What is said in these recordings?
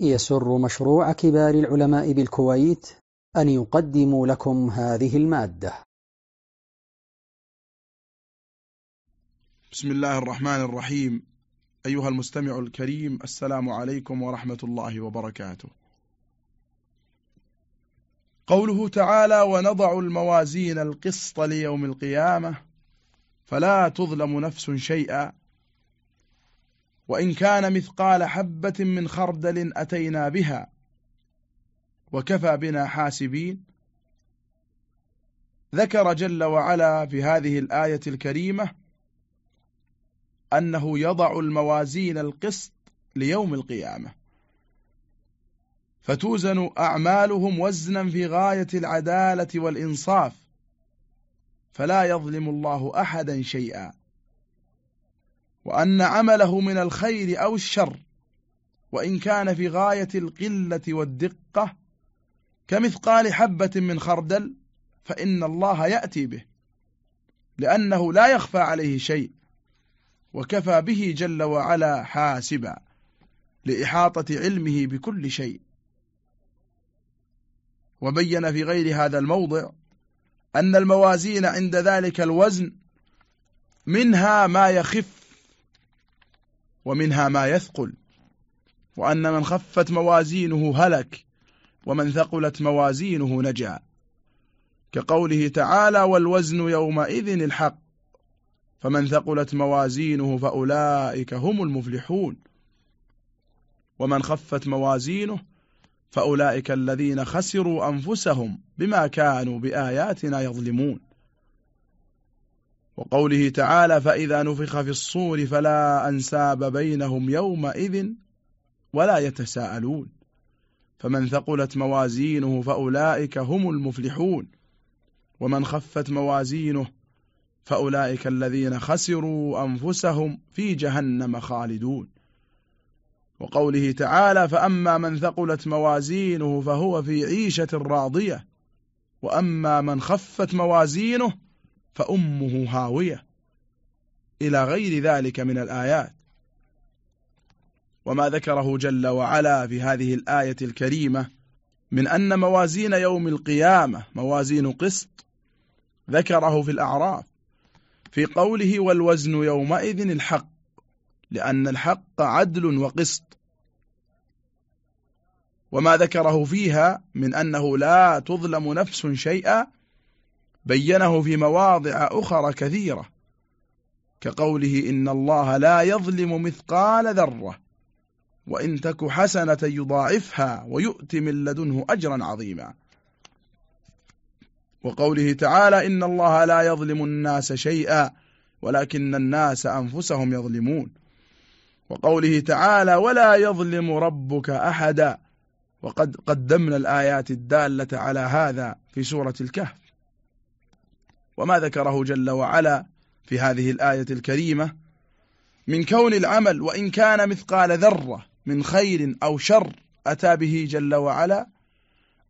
يسر مشروع كبار العلماء بالكويت أن يقدم لكم هذه المادة. بسم الله الرحمن الرحيم. أيها المستمع الكريم السلام عليكم ورحمة الله وبركاته. قوله تعالى ونضع الموازين القسط ليوم القيامة فلا تظلم نفس شيئا وإن كان مثقال حبة من خردل أتينا بها. وكفى بنا حاسبين. ذكر جل وعلا في هذه الآية الكريمة أنه يضع الموازين القسط ليوم القيامة. فتوزن أعمالهم وزنا في غاية العدالة والإنصاف. فلا يظلم الله أحدا شيئا. وأن عمله من الخير أو الشر وإن كان في غاية القلة والدقة كمثقال حبة من خردل فإن الله يأتي به لأنه لا يخفى عليه شيء وكفى به جل وعلا حاسبا لإحاطة علمه بكل شيء. وبين في غير هذا الموضع أن الموازين عند ذلك الوزن منها ما يخف ومنها ما يثقل وأن من خفت موازينه هلك ومن ثقلت موازينه نجا. كقوله تعالى والوزن يومئذ الحق فمن ثقلت موازينه فأولئك هم المفلحون. ومن خفت موازينه فأولئك الذين خسروا أنفسهم بما كانوا بآياتنا يظلمون. وقوله تعالى فإذا نفخ في الصور فلا أنساب بينهم يومئذ ولا يتساءلون. فمن ثقلت موازينه فأولئك هم المفلحون. ومن خفت موازينه فأولئك الذين خسروا أنفسهم في جهنم خالدون. وقوله تعالى فأما من ثقلت موازينه فهو في عيشة راضية. وأما من خفت موازينه فأمه هاوية إلى غير ذلك من الآيات. وما ذكره جل وعلا في هذه الآية الكريمة من أن موازين يوم القيامة موازين قسط ذكره في الأعراف في قوله والوزن يومئذ الحق لأن الحق عدل وقسط. وما ذكره فيها من أنه لا تظلم نفس شيئا بينه في مواضع أخرى كثيرة كقوله إن الله لا يظلم مثقال ذرة وإن تك حسنة يضاعفها ويؤت من لدنه أجرا عظيما. وقوله تعالى إن الله لا يظلم الناس شيئا ولكن الناس أنفسهم يظلمون. وقوله تعالى ولا يظلم ربك أحدا وقد قدمنا الآيات الدالة على هذا في سورة الكهف. وما ذكره جل وعلا في هذه الآية الكريمة من كون العمل وإن كان مثقال ذرة من خير أو شر أتى به جل وعلا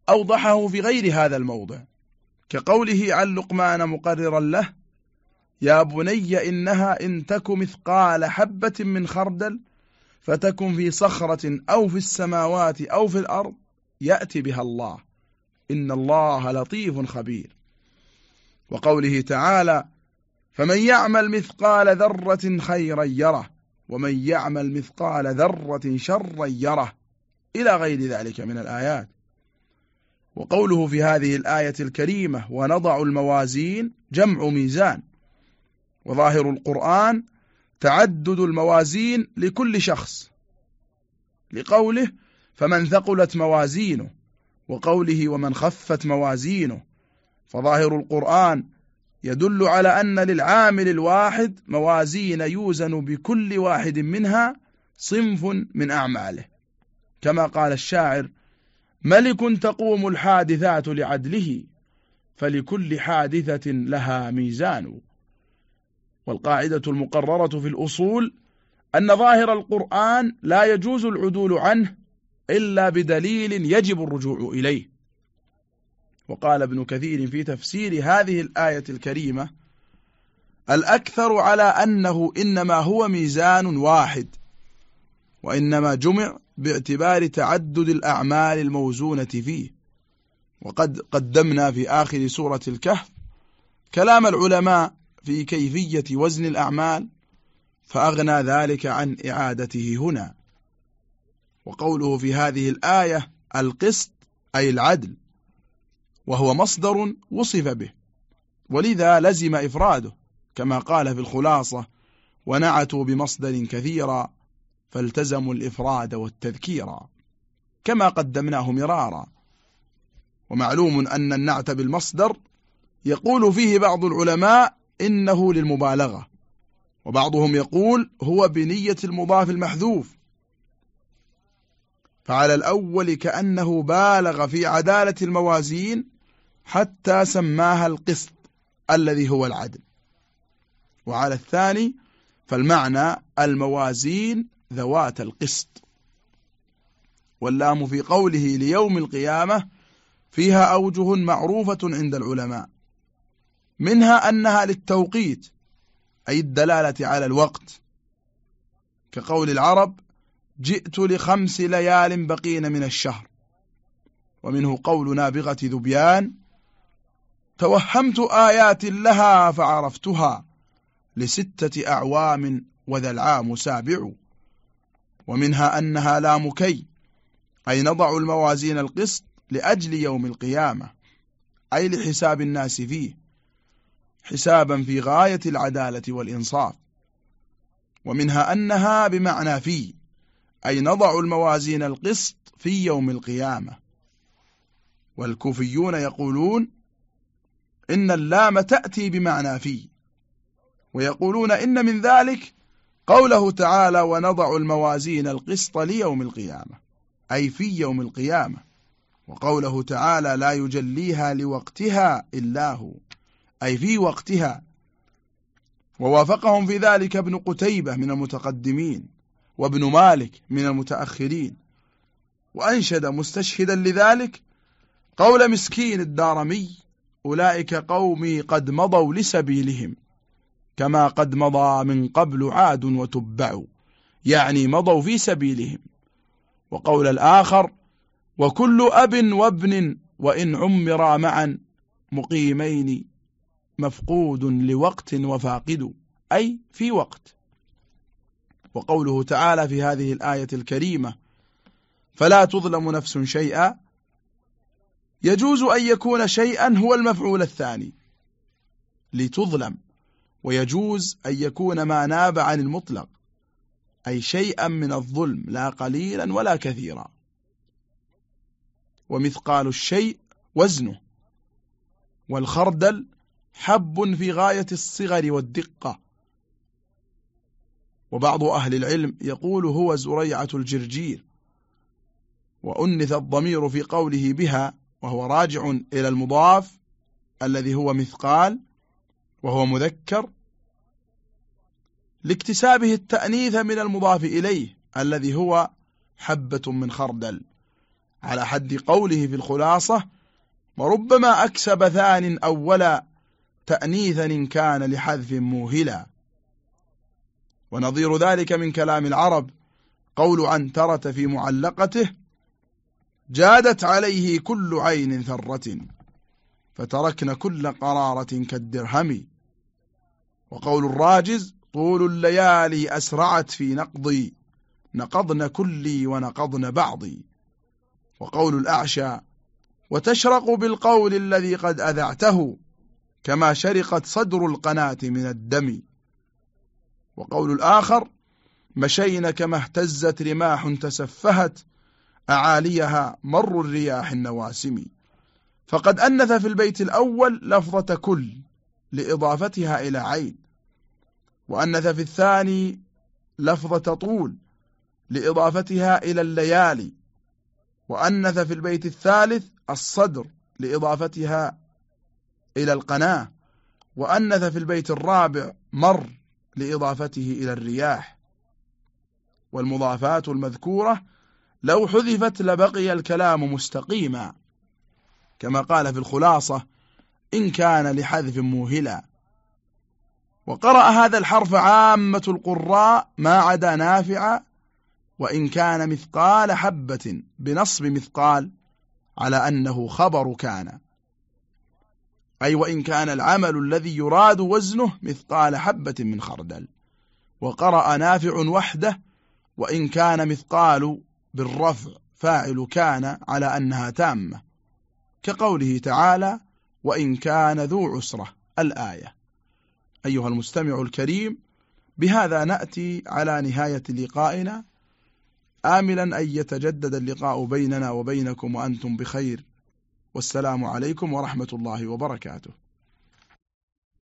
أوضحه في غير هذا الموضع. كقوله عن لقمان مقررا له يا بني إنها إن تك مثقال حبة من خردل فتكن في صخرة أو في السماوات أو في الأرض يأتي بها الله. إن الله لطيف خبير. وقوله تعالى فمن يعمل مثقال ذرة خيرا يره ومن يعمل مثقال ذرة شرا يره. إلى غير ذلك من الآيات. وقوله في هذه الآية الكريمة ونضع الموازين جمع ميزان. وظاهر القرآن تعدد الموازين لكل شخص. لقوله فمن ثقلت موازينه وقوله ومن خفت موازينه. فظاهر القرآن يدل على أن للعامل الواحد موازين يوزن بكل واحد منها صنف من أعماله. كما قال الشاعر ملك تقوم الحادثات لعدله فلكل حادثة لها ميزان. والقاعدة المقررة في الأصول أن ظاهر القرآن لا يجوز العدول عنه إلا بدليل يجب الرجوع إليه. وقال ابن كثير في تفسير هذه الآية الكريمة الأكثر على أنه إنما هو ميزان واحد وإنما جمع باعتبار تعدد الأعمال الموزونة فيه. وقد قدمنا في آخر سورة الكهف كلام العلماء في كيفية وزن الأعمال فأغنى ذلك عن إعادته هنا. وقوله في هذه الآية القسط أي العدل. وهو مصدر وصف به. ولذا لزم إفراده كما قال في الخلاصة ونعتوا بمصدر كثيرا فالتزموا الإفراد والتذكيرا كما قدمناه مرارا. ومعلوم أن النعت بالمصدر يقول فيه بعض العلماء إنه للمبالغة وبعضهم يقول هو بنية المضاف المحذوف. فعلى الأول كأنه بالغ في عدالة الموازين حتى سماها القسط الذي هو العدل. وعلى الثاني فالمعنى الموازين ذوات القسط. واللام في قوله ليوم القيامة فيها أوجه معروفة عند العلماء منها أنها للتوقيت أي الدلالة على الوقت. كقول العرب جئت لخمس ليال بقين من الشهر. ومنه قول نابغة ذبيان توهمت آيات لها فعرفتها لستة أعوام وذا العام سابع ومنها أنها لام كي أي نضع الموازين القسط لأجل يوم القيامة أي لحساب الناس فيه حسابا في غاية العدالة والإنصاف. ومنها أنها بمعنى في أي نضع الموازين القسط في يوم القيامة. والكوفيون يقولون إن اللام تأتي بمعنى في. ويقولون إن من ذلك قوله تعالى ونضع الموازين القسط ليوم القيامة أي في يوم القيامة. وقوله تعالى لا يجليها لوقتها إلا هو أي في وقتها. ووافقهم في ذلك ابن قتيبة من المتقدمين وابن مالك من المتأخرين. وأنشد مستشهدا لذلك قول مسكين الدارمي أولئك قومي قد مضوا لسبيلهم كما قد مضى من قبل عاد وتبعوا يعني مضوا في سبيلهم. وقول الآخر وكل أب وابن وإن عمرا معا مقيمين مفقود لوقت وفاقد أي في وقت. وقوله تعالى في هذه الآية الكريمة فلا تظلم نفس شيئا يجوز أن يكون شيئا هو المفعول الثاني. لتظلم. ويجوز أن يكون ما ناب عن المطلق. أي شيئا من الظلم لا قليلا ولا كثيرا. ومثقال الشيء وزنه. والخردل حب في غاية الصغر والدقة. وبعض أهل العلم يقول هو زريعة الجرجير. وأنث الضمير في قوله بها وهو راجع إلى المضاف الذي هو مثقال وهو مذكر لاكتسابه التأنيث من المضاف إليه الذي هو حبة من خردل على حد قوله في الخلاصة وربما أكسب ثان أولا تأنيثا إن كان لحذف موهلا. ونظير ذلك من كلام العرب قول عنترة في معلقته جادت عليه كل عين ثرة فتركن كل قرارة كالدرهم. وقول الراجز طول الليالي أسرعت في نقضي نقضن كلي ونقضن بعضي. وقول الأعشى وتشرق بالقول الذي قد أذعته كما شرقت صدر القناة من الدم. وقول الآخر مشين كما اهتزت رماح تسفهت أعاليها مر الرياح النواسم. فقد أنث في البيت الأول لفظة كل لإضافتها إلى عين وأنث في الثاني لفظة طول لإضافتها إلى الليالي وأنث في البيت الثالث الصدر لإضافتها إلى القناة وأنث في البيت الرابع مر لإضافته إلى الرياح. والمضافات المذكورة لو حذفت لبقي الكلام مستقيما كما قال في الخلاصة إن كان لحذف موهلا. وقرأ هذا الحرف عامة القراء ما عدا نافع وإن كان مثقال حبة بنصب مثقال على أنه خبر كان. أي وإن كان العمل الذي يراد وزنه مثقال حبة من خردل. وقرأ نافع وحده وإن كان مثقال بالرفع فاعل كان على أنها تامة. كقوله تعالى وإن كان ذو عسرة الآية. أيها المستمع الكريم بهذا نأتي على نهاية لقائنا. آملا أن يتجدد اللقاء بيننا وبينكم وأنتم بخير. والسلام عليكم ورحمة الله وبركاته.